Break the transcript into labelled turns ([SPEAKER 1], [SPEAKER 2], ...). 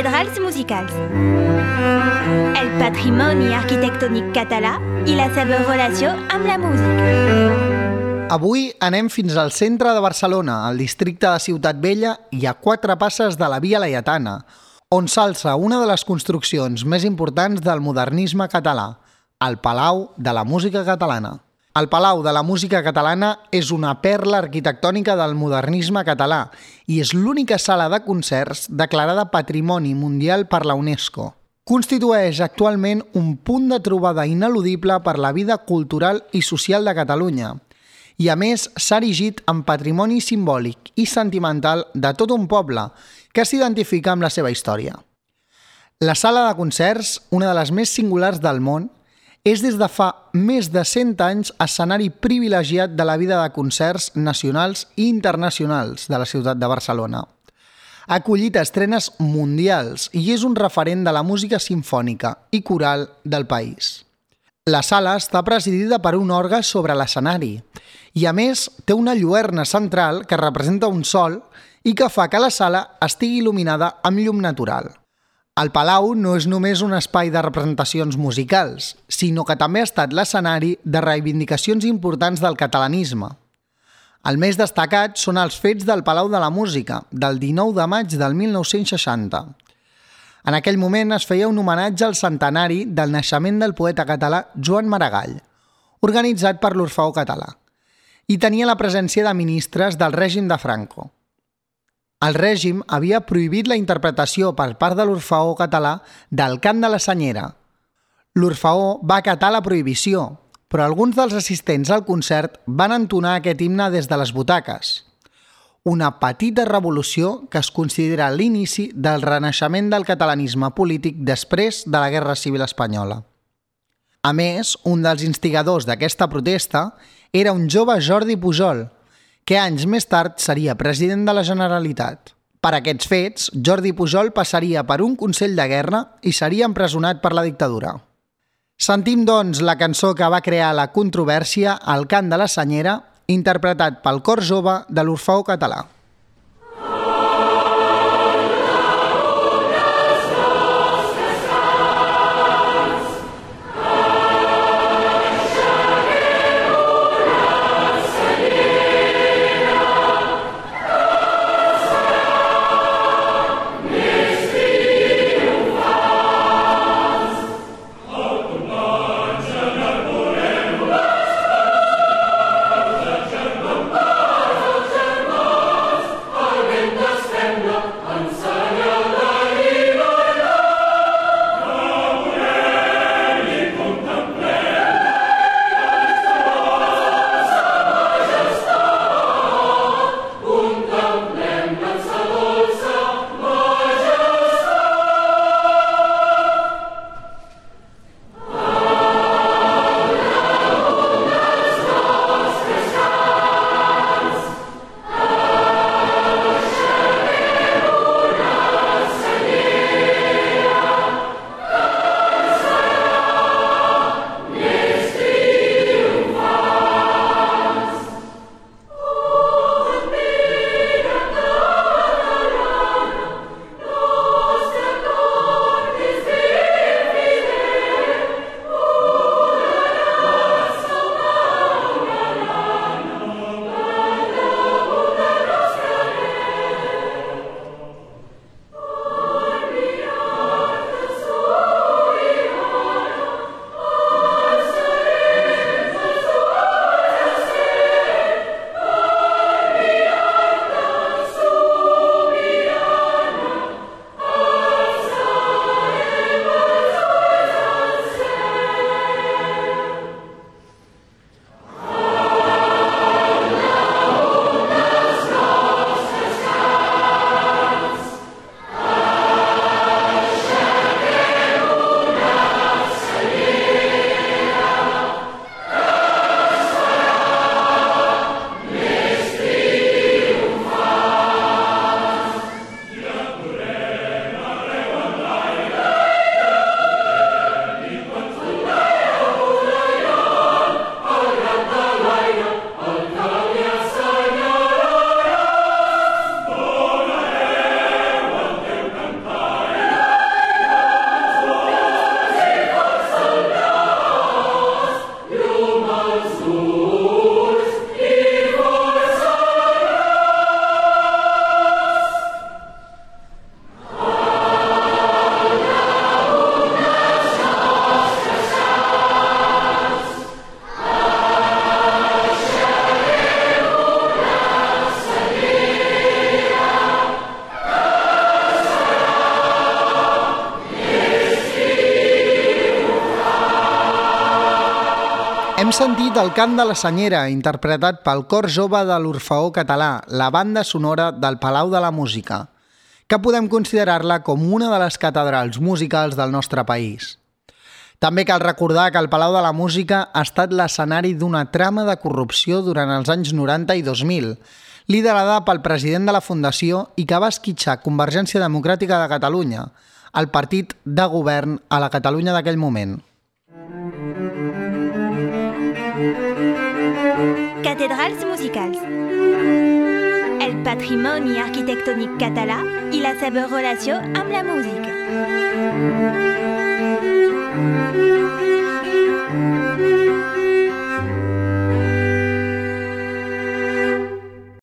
[SPEAKER 1] cathedrals musicals. El patrimoni arquitectònic català i la seva relació amb la música.
[SPEAKER 2] Avui anem fins al centre de Barcelona, al districte de Ciutat Vella i a quatre passes de la Via Laietana, on s'alça una de les construccions més importants del modernisme català, el Palau de la Música Catalana. El Palau de la Música Catalana és una perla arquitectònica del modernisme català i és l'única sala de concerts declarada Patrimoni Mundial per la UNESCO. Constitueix actualment un punt de trobada ineludible per la vida cultural i social de Catalunya i a més s'ha erigit en patrimoni simbòlic i sentimental de tot un poble que s'identifica amb la seva història. La sala de concerts, una de les més singulars del món, és des de fa més de 100 anys escenari privilegiat de la vida de concerts nacionals i internacionals de la ciutat de Barcelona. Ha acollit estrenes mundials i és un referent de la música sinfònica i coral del país. La sala està presidida per un orgue sobre l'escenari i, a més, té una lluerna central que representa un sol i que fa que la sala estigui il·luminada amb llum natural. El Palau no és només un espai de representacions musicals, sinó que també ha estat l'escenari de reivindicacions importants del catalanisme. El més destacat són els fets del Palau de la Música, del 19 de maig del 1960. En aquell moment es feia un homenatge al centenari del naixement del poeta català Joan Maragall, organitzat per l'Orfeó Català, i tenia la presència de ministres del règim de Franco. El règim havia prohibit la interpretació per part de l'Orfeó català del cant de la senyera. L'Orfeó va acatar la prohibició, però alguns dels assistents al concert van entonar aquest himne des de les butaques. Una petita revolució que es considera l'inici del renaixement del catalanisme polític després de la Guerra Civil Espanyola. A més, un dels instigadors d'aquesta protesta era un jove Jordi Pujol, que anys més tard seria president de la Generalitat. Per aquests fets, Jordi Pujol passaria per un Consell de Guerra i seria empresonat per la dictadura. Sentim, doncs, la cançó que va crear la controvèrsia, El cant de la senyera, interpretat pel cor jove de l'Orfeó català. Sentit el cant de la senyera, interpretat pel cor jove de l'Orfeó català, la banda sonora del Palau de la Música, que podem considerar-la com una de les catedrals musicals del nostre país. També cal recordar que el Palau de la Música ha estat l'escenari d'una trama de corrupció durant els anys 90 i 2000, liderada pel president de la Fundació i que va esquitxar Convergència Democràtica de Catalunya, el partit de govern a la Catalunya d'aquell moment.
[SPEAKER 1] Cathédrales musicales. El patrimoni arquitectonique català i la seva relation amb la música.